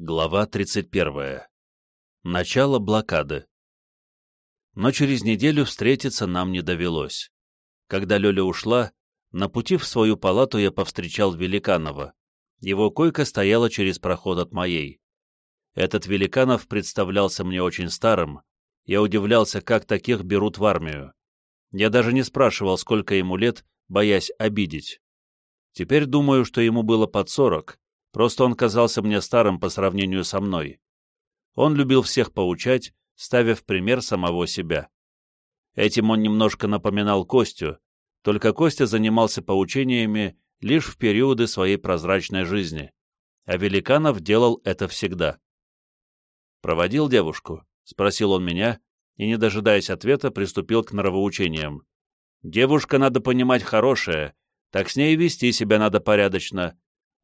Глава 31. Начало блокады. Но через неделю встретиться нам не довелось. Когда Лёля ушла, на пути в свою палату я повстречал Великанова. Его койка стояла через проход от моей. Этот Великанов представлялся мне очень старым. Я удивлялся, как таких берут в армию. Я даже не спрашивал, сколько ему лет, боясь обидеть. Теперь думаю, что ему было под сорок, просто он казался мне старым по сравнению со мной. Он любил всех поучать, ставя в пример самого себя. Этим он немножко напоминал Костю, только Костя занимался поучениями лишь в периоды своей прозрачной жизни, а Великанов делал это всегда. «Проводил девушку?» — спросил он меня, и, не дожидаясь ответа, приступил к нравоучениям. «Девушка, надо понимать, хорошая, так с ней вести себя надо порядочно.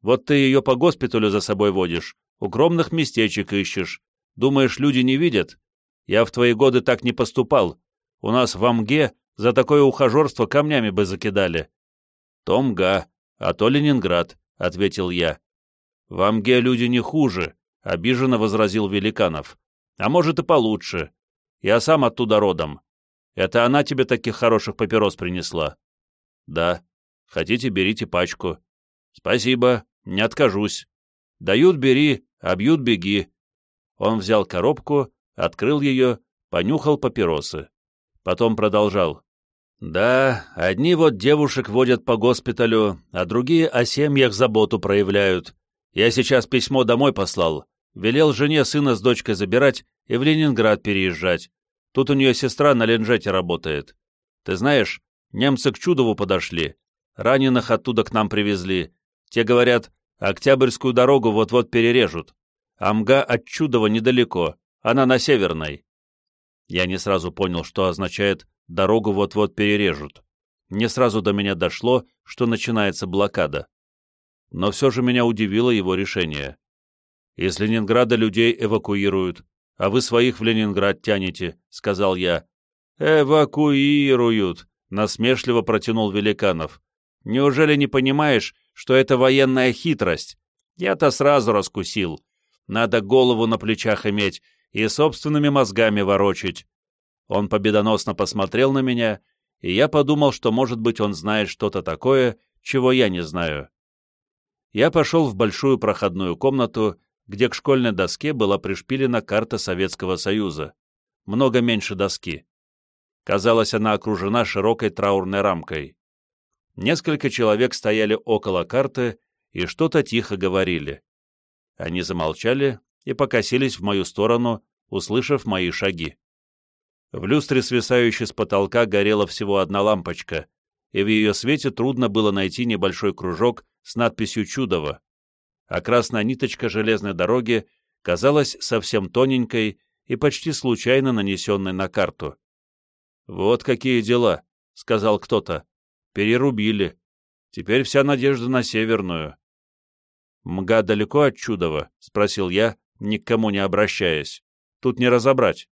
Вот ты ее по госпиталю за собой водишь, укромных местечек ищешь. Думаешь, люди не видят? Я в твои годы так не поступал. У нас в Амге за такое ухажерство камнями бы закидали». «То Мга, а то Ленинград», — ответил я. «В Амге люди не хуже», — обиженно возразил Великанов. «А может и получше. Я сам оттуда родом. Это она тебе таких хороших папирос принесла?» «Да. Хотите, берите пачку». «Спасибо, не откажусь». «Дают — бери, а бьют — беги». Он взял коробку, открыл ее, понюхал папиросы. Потом продолжал. «Да, одни вот девушек водят по госпиталю, а другие о семьях заботу проявляют. Я сейчас письмо домой послал. Велел жене сына с дочкой забирать и в Ленинград переезжать. Тут у нее сестра на Ленжете работает. Ты знаешь, немцы к Чудову подошли. Раненых оттуда к нам привезли. Те говорят, Октябрьскую дорогу вот-вот перережут. Амга от Чудова недалеко, она на Северной. Я не сразу понял, что означает «дорогу вот-вот перережут». Не сразу до меня дошло, что начинается блокада. Но все же меня удивило его решение. Из Ленинграда людей эвакуируют, а вы своих в Ленинград тянете», — сказал я. «Эвакуируют», — насмешливо протянул Великанов. «Неужели не понимаешь, что это военная хитрость? Я-то сразу раскусил. Надо голову на плечах иметь и собственными мозгами ворочить». Он победоносно посмотрел на меня, и я подумал, что, может быть, он знает что-то такое, чего я не знаю. Я пошел в большую проходную комнату где к школьной доске была пришпилена карта Советского Союза, много меньше доски. Казалось, она окружена широкой траурной рамкой. Несколько человек стояли около карты и что-то тихо говорили. Они замолчали и покосились в мою сторону, услышав мои шаги. В люстре, свисающей с потолка, горела всего одна лампочка, и в ее свете трудно было найти небольшой кружок с надписью «Чудово» а красная ниточка железной дороги казалась совсем тоненькой и почти случайно нанесенной на карту. «Вот какие дела», — сказал кто-то. «Перерубили. Теперь вся надежда на Северную». «Мга далеко от Чудова?» — спросил я, ни к кому не обращаясь. «Тут не разобрать.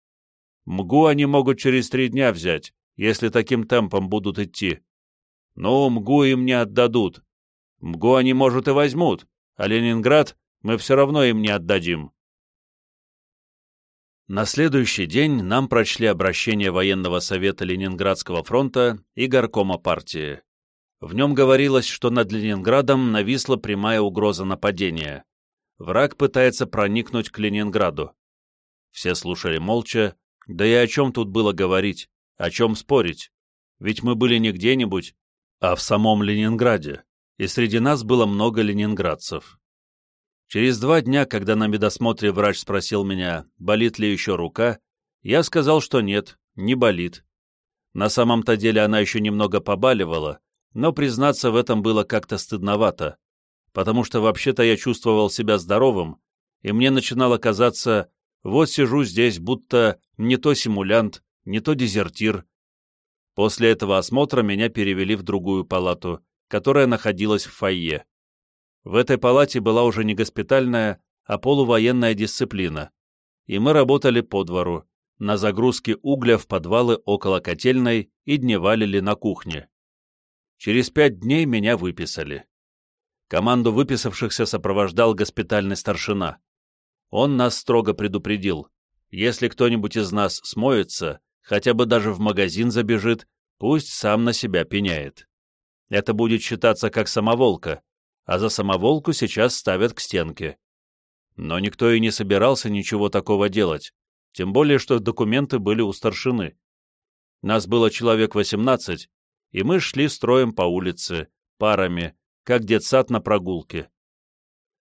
Мгу они могут через три дня взять, если таким темпом будут идти. Ну, Мгу им не отдадут. Мгу они, может, и возьмут, а Ленинград мы все равно им не отдадим. На следующий день нам прочли обращение военного совета Ленинградского фронта и горкома партии. В нем говорилось, что над Ленинградом нависла прямая угроза нападения. Враг пытается проникнуть к Ленинграду. Все слушали молча, да и о чем тут было говорить, о чем спорить? Ведь мы были не где-нибудь, а в самом Ленинграде и среди нас было много ленинградцев. Через два дня, когда на медосмотре врач спросил меня, болит ли еще рука, я сказал, что нет, не болит. На самом-то деле она еще немного побаливала, но признаться в этом было как-то стыдновато, потому что вообще-то я чувствовал себя здоровым, и мне начинало казаться, вот сижу здесь, будто не то симулянт, не то дезертир. После этого осмотра меня перевели в другую палату, которая находилась в фойе. В этой палате была уже не госпитальная, а полувоенная дисциплина, и мы работали по двору, на загрузке угля в подвалы около котельной и дневалили на кухне. Через пять дней меня выписали. Команду выписавшихся сопровождал госпитальный старшина. Он нас строго предупредил. Если кто-нибудь из нас смоется, хотя бы даже в магазин забежит, пусть сам на себя пеняет. Это будет считаться как самоволка, а за самоволку сейчас ставят к стенке. Но никто и не собирался ничего такого делать, тем более, что документы были у старшины. Нас было человек 18, и мы шли строем по улице, парами, как детсад на прогулке.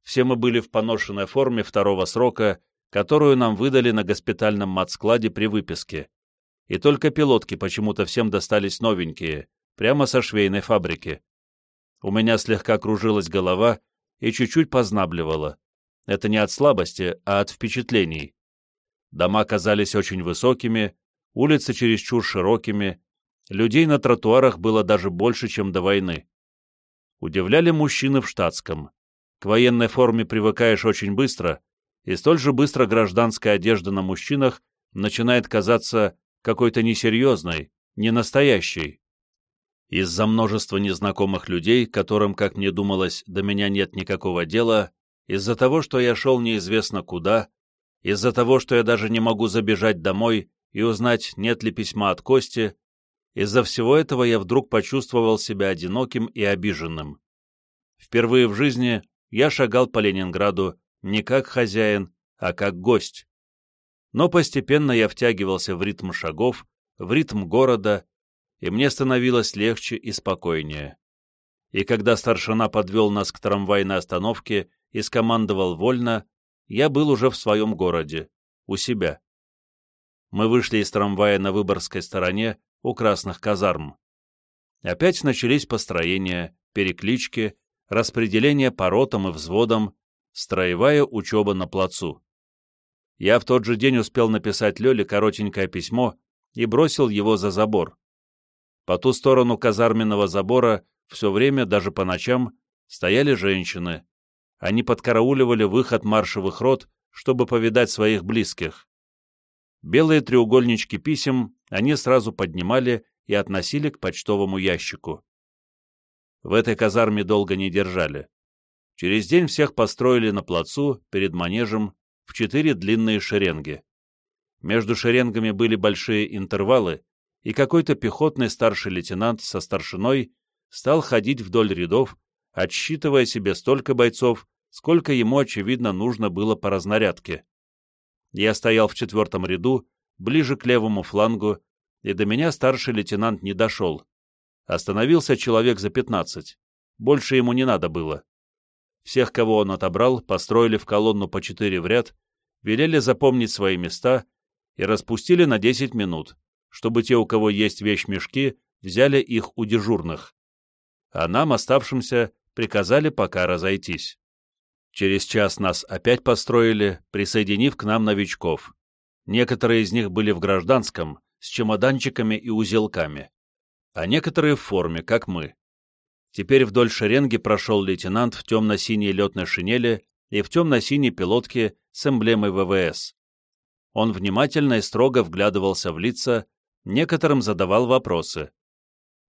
Все мы были в поношенной форме второго срока, которую нам выдали на госпитальном матскладе при выписке. И только пилотки почему-то всем достались новенькие, прямо со швейной фабрики. У меня слегка кружилась голова и чуть-чуть познабливала. Это не от слабости, а от впечатлений. Дома казались очень высокими, улицы чересчур широкими, людей на тротуарах было даже больше, чем до войны. Удивляли мужчины в штатском. К военной форме привыкаешь очень быстро, и столь же быстро гражданская одежда на мужчинах начинает казаться какой-то несерьезной, ненастоящей. Из-за множества незнакомых людей, которым, как мне думалось, до меня нет никакого дела, из-за того, что я шел неизвестно куда, из-за того, что я даже не могу забежать домой и узнать, нет ли письма от Кости, из-за всего этого я вдруг почувствовал себя одиноким и обиженным. Впервые в жизни я шагал по Ленинграду не как хозяин, а как гость. Но постепенно я втягивался в ритм шагов, в ритм города, и мне становилось легче и спокойнее. И когда старшина подвел нас к трамвайной остановке и скомандовал вольно, я был уже в своем городе, у себя. Мы вышли из трамвая на Выборгской стороне, у красных казарм. Опять начались построения, переклички, распределение по ротам и взводам, строевая учеба на плацу. Я в тот же день успел написать Лёле коротенькое письмо и бросил его за забор. По ту сторону казарменного забора все время, даже по ночам, стояли женщины. Они подкарауливали выход маршевых рот, чтобы повидать своих близких. Белые треугольнички писем они сразу поднимали и относили к почтовому ящику. В этой казарме долго не держали. Через день всех построили на плацу, перед манежем, в четыре длинные шеренги. Между шеренгами были большие интервалы, и какой-то пехотный старший лейтенант со старшиной стал ходить вдоль рядов, отсчитывая себе столько бойцов, сколько ему, очевидно, нужно было по разнарядке. Я стоял в четвертом ряду, ближе к левому флангу, и до меня старший лейтенант не дошел. Остановился человек за пятнадцать. Больше ему не надо было. Всех, кого он отобрал, построили в колонну по четыре в ряд, велели запомнить свои места и распустили на десять минут, чтобы те, у кого есть вещмешки, взяли их у дежурных. А нам, оставшимся, приказали пока разойтись. Через час нас опять построили, присоединив к нам новичков. Некоторые из них были в гражданском, с чемоданчиками и узелками, а некоторые в форме, как мы. Теперь вдоль шеренги прошел лейтенант в темно-синей летной шинели и в темно-синей пилотке с эмблемой ВВС. Он внимательно и строго вглядывался в лица, некоторым задавал вопросы.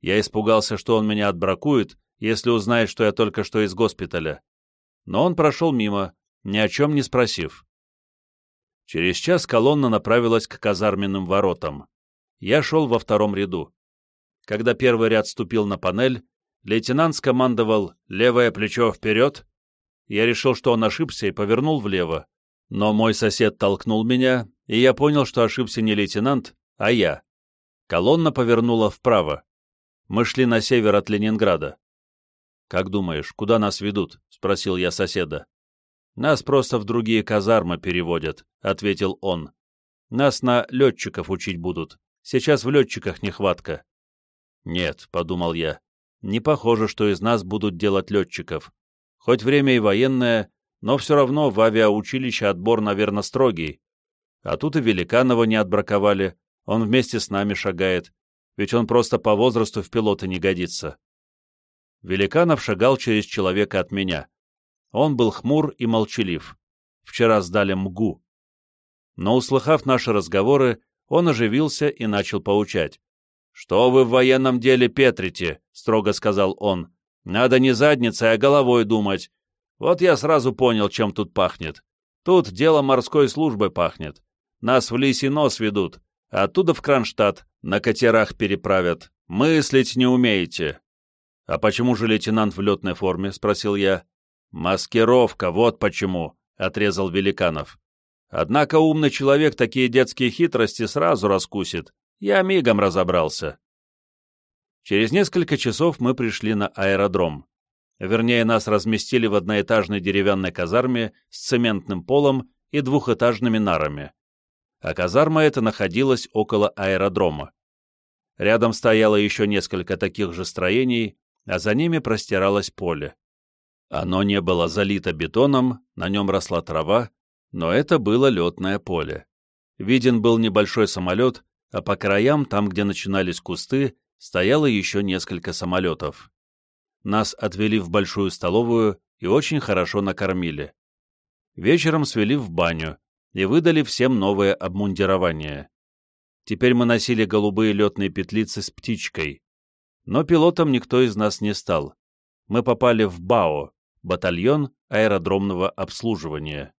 Я испугался, что он меня отбракует, если узнает, что я только что из госпиталя. Но он прошел мимо, ни о чем не спросив. Через час колонна направилась к казарменным воротам. Я шел во втором ряду. Когда первый ряд ступил на панель, Лейтенант скомандовал «левое плечо вперед». Я решил, что он ошибся, и повернул влево. Но мой сосед толкнул меня, и я понял, что ошибся не лейтенант, а я. Колонна повернула вправо. Мы шли на север от Ленинграда. «Как думаешь, куда нас ведут?» — спросил я соседа. «Нас просто в другие казармы переводят», — ответил он. «Нас на летчиков учить будут. Сейчас в летчиках нехватка». «Нет», — подумал я, не похоже, что из нас будут делать летчиков. Хоть время и военное, но все равно в авиаучилище отбор, наверное, строгий. А тут и Великанова не отбраковали, он вместе с нами шагает, ведь он просто по возрасту в пилоты не годится. Великанов шагал через человека от меня. Он был хмур и молчалив. Вчера сдали МГУ. Но, услыхав наши разговоры, он оживился и начал поучать. «Что вы в военном деле петрите?» — строго сказал он. «Надо не задницей, а головой думать. Вот я сразу понял, чем тут пахнет. Тут дело морской службы пахнет. Нас в лисий нос ведут, оттуда в Кронштадт на катерах переправят. Мыслить не умеете». «А почему же лейтенант в летной форме?» — спросил я. «Маскировка, вот почему», — отрезал Великанов. «Однако умный человек такие детские хитрости сразу раскусит. Я мигом разобрался». Через несколько часов мы пришли на аэродром. Вернее, нас разместили в одноэтажной деревянной казарме с цементным полом и двухэтажными нарами. А казарма эта находилась около аэродрома. Рядом стояло еще несколько таких же строений, а за ними простиралось поле. Оно не было залито бетоном, на нем росла трава, но это было летное поле. Виден был небольшой самолет, а по краям, там, где начинались кусты, стояло еще несколько самолетов. Нас отвели в большую столовую и очень хорошо накормили. Вечером свели в баню и выдали всем новое обмундирование. Теперь мы носили голубые летные петлицы с птичкой. Но пилотом никто из нас не стал. Мы попали в БАО, батальон аэродромного обслуживания.